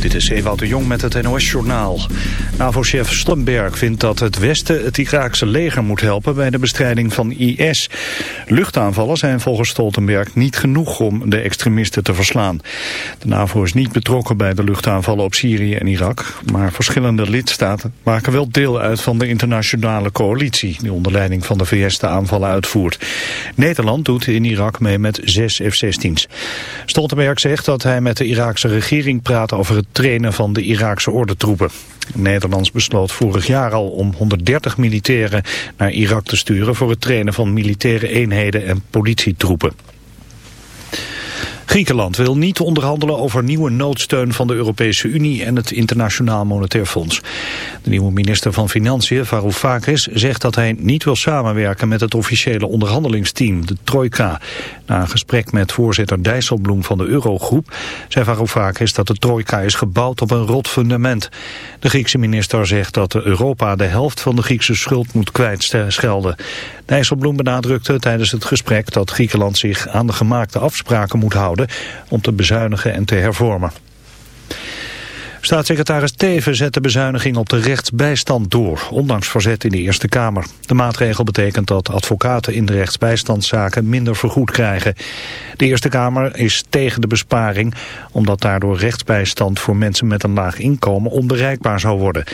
Dit is Ewout de Jong met het NOS-journaal. NAVO-chef Stoltenberg vindt dat het Westen het Iraakse leger moet helpen bij de bestrijding van IS. Luchtaanvallen zijn volgens Stoltenberg niet genoeg om de extremisten te verslaan. De NAVO is niet betrokken bij de luchtaanvallen op Syrië en Irak, maar verschillende lidstaten maken wel deel uit van de internationale coalitie die onder leiding van de VS de aanvallen uitvoert. Nederland doet in Irak mee met zes F-16's. Stoltenberg zegt dat hij met de Iraakse regering praat over het trainen van de Iraakse ordentroepen. Nederlands besloot vorig jaar al om 130 militairen naar Irak te sturen voor het trainen van militaire eenheden en politietroepen. Griekenland wil niet onderhandelen over nieuwe noodsteun van de Europese Unie en het Internationaal Monetair Fonds. De nieuwe minister van Financiën, Varoufakis, zegt dat hij niet wil samenwerken met het officiële onderhandelingsteam, de Trojka. Na een gesprek met voorzitter Dijsselbloem van de Eurogroep zei Varoufakis dat de Trojka is gebouwd op een rot fundament. De Griekse minister zegt dat Europa de helft van de Griekse schuld moet kwijtschelden. Dijsselbloem benadrukte tijdens het gesprek dat Griekenland zich aan de gemaakte afspraken moet houden om te bezuinigen en te hervormen. Staatssecretaris Teven zet de bezuiniging op de rechtsbijstand door, ondanks verzet in de Eerste Kamer. De maatregel betekent dat advocaten in de rechtsbijstandszaken minder vergoed krijgen. De Eerste Kamer is tegen de besparing, omdat daardoor rechtsbijstand voor mensen met een laag inkomen onbereikbaar zou worden.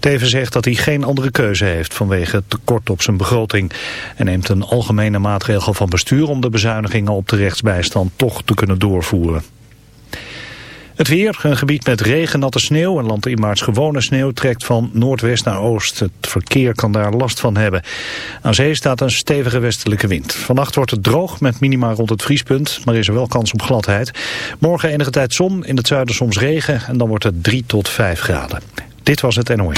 Teven zegt dat hij geen andere keuze heeft vanwege tekort op zijn begroting. En neemt een algemene maatregel van bestuur om de bezuinigingen op de rechtsbijstand toch te kunnen doorvoeren. Het weer, een gebied met regen, natte sneeuw en landinwaarts gewone sneeuw trekt van noordwest naar oost. Het verkeer kan daar last van hebben. Aan zee staat een stevige westelijke wind. Vannacht wordt het droog met minima rond het vriespunt, maar is er wel kans op gladheid. Morgen enige tijd zon, in het zuiden soms regen en dan wordt het 3 tot 5 graden. Dit was het NOE.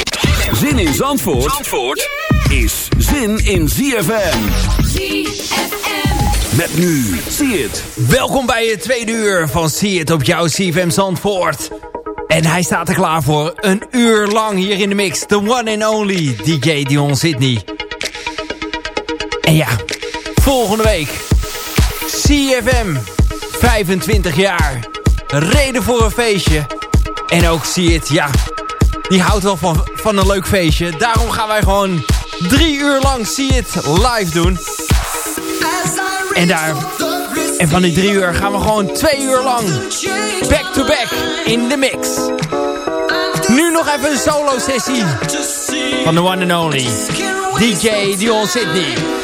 Zin in Zandvoort, Zandvoort is zin in ZFM. ZFM. Met nu, zie het. Welkom bij het tweede uur van See It op jouw CFM Zandvoort. En hij staat er klaar voor. Een uur lang hier in de mix. The one and only DJ Dion Sydney. En ja, volgende week. CFM. 25 jaar. Reden voor een feestje. En ook See It, ja. Die houdt wel van, van een leuk feestje. Daarom gaan wij gewoon drie uur lang See It live doen. En daar... En van die drie uur gaan we gewoon twee uur lang back-to-back in de mix. Nu nog even een solo sessie van the one and only DJ Dion Sydney.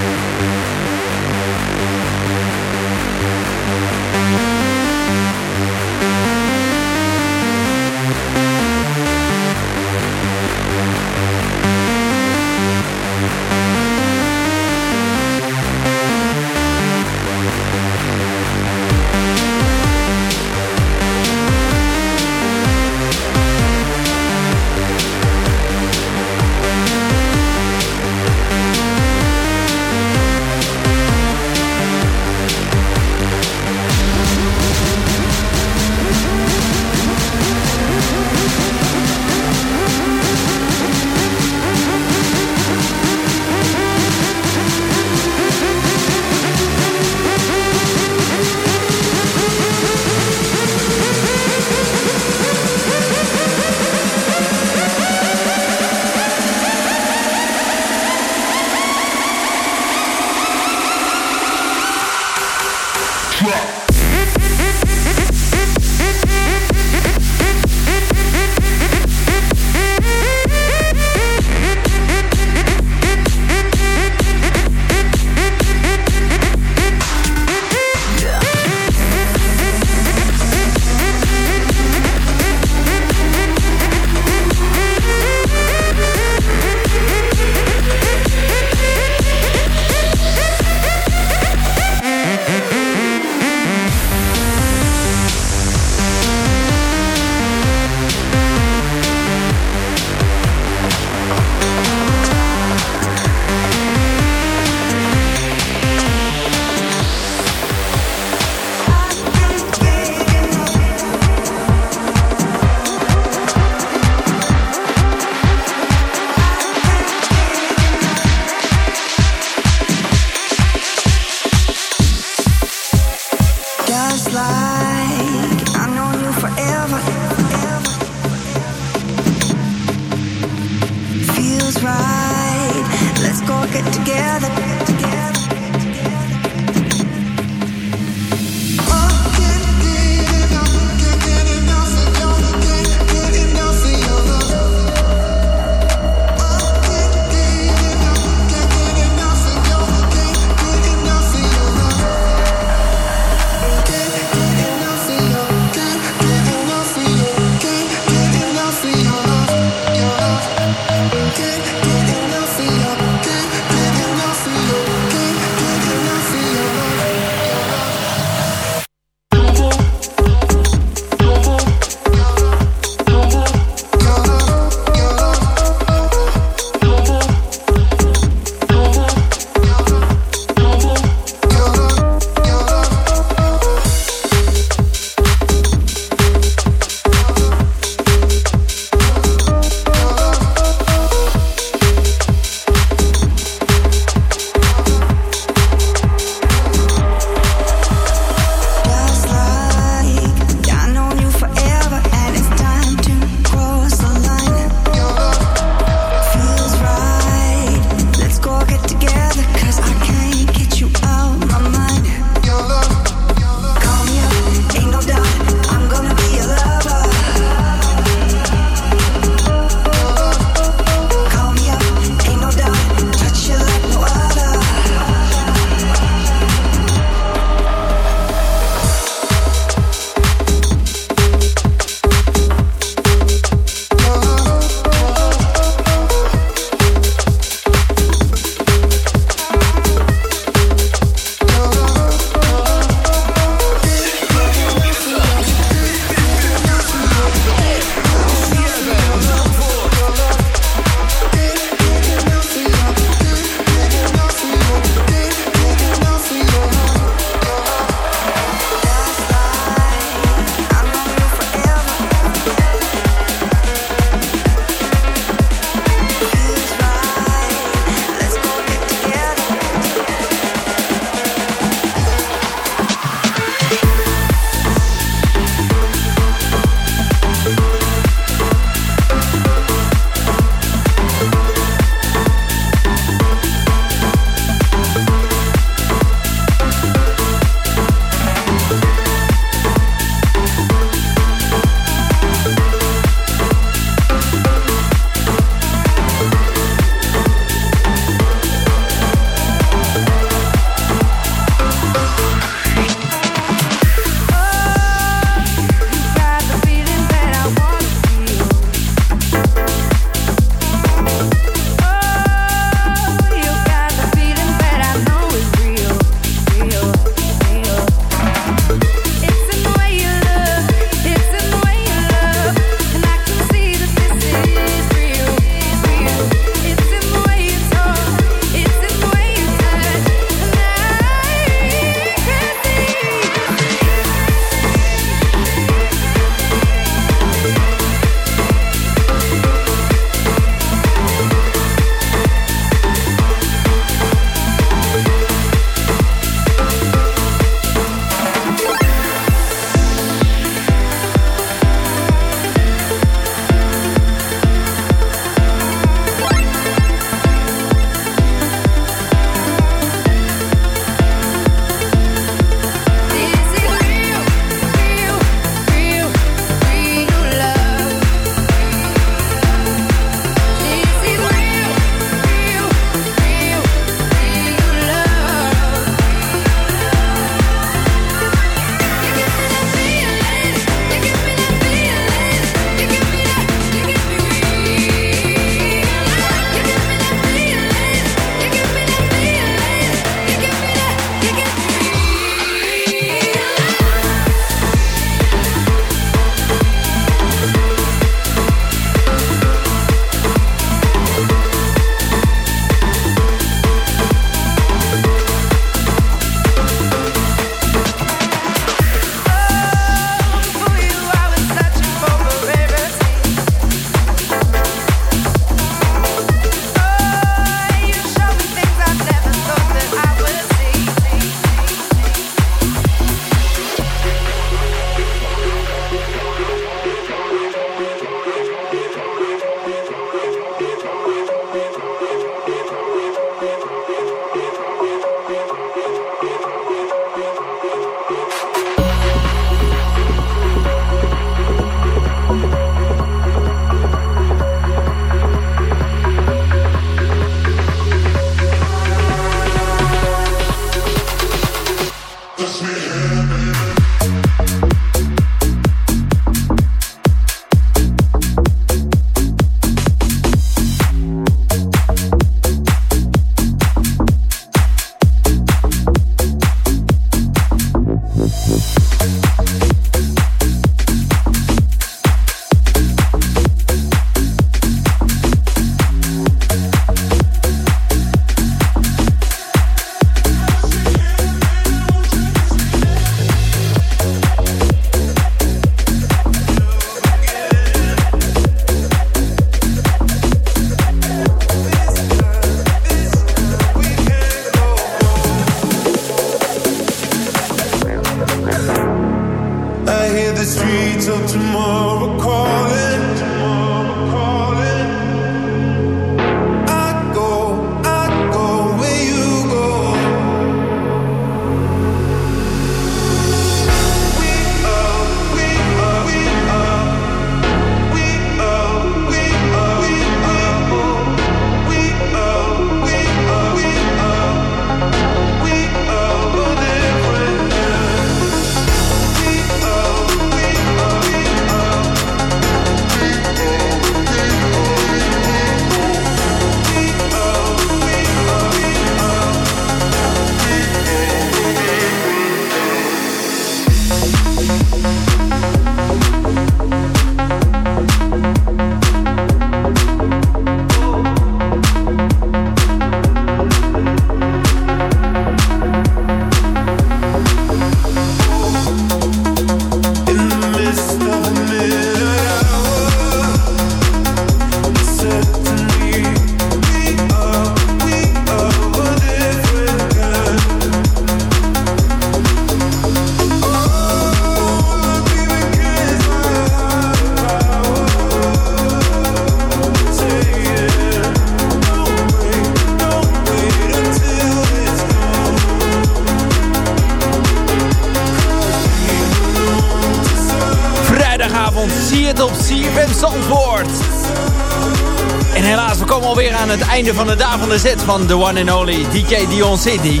Einde van de dag van de set van The One and Only DJ Dion City.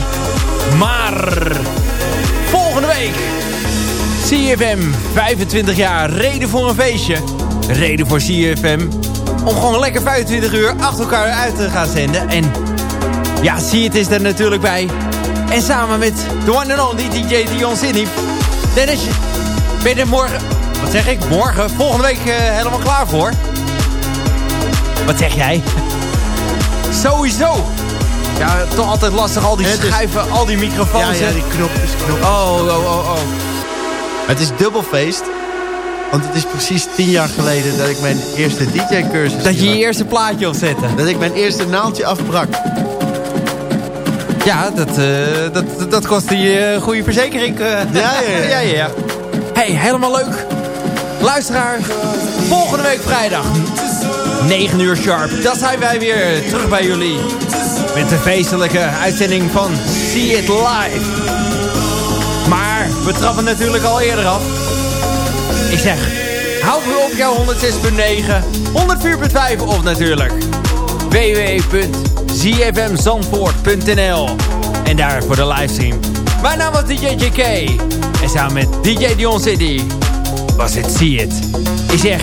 Maar volgende week CFM 25 jaar reden voor een feestje. Reden voor CFM om gewoon lekker 25 uur achter elkaar uit te gaan zenden. En ja, zie het is er natuurlijk bij. En samen met The One and Only DJ Dion City. Dennis, ben je er morgen, wat zeg ik, morgen, volgende week uh, helemaal klaar voor? Wat zeg jij? Sowieso. Ja, toch altijd lastig. Al die schuiven, al die microfoons. Ja, ja die knopjes, knopjes. Oh, oh, oh, oh. Het is dubbelfeest. Want het is precies tien jaar geleden dat ik mijn eerste DJ-cursus... Dat je je eerste plaatje opzette. Dat ik mijn eerste naaldje afbrak. Ja, dat, uh, dat, dat kostte je een goede verzekering. Ja, ja. ja, ja, ja. hey, helemaal leuk. Luisteraar, volgende week vrijdag 9 uur sharp. Dat zijn wij weer terug bij jullie. Met de feestelijke uitzending van See It Live. Maar we trappen natuurlijk al eerder af. Ik zeg, hou op jouw 106.9, 104.5 of natuurlijk www.zfmzandvoort.nl En daar voor de livestream. Mijn naam was DJ JK. En samen met DJ Dion City was het See It. Ik zeg,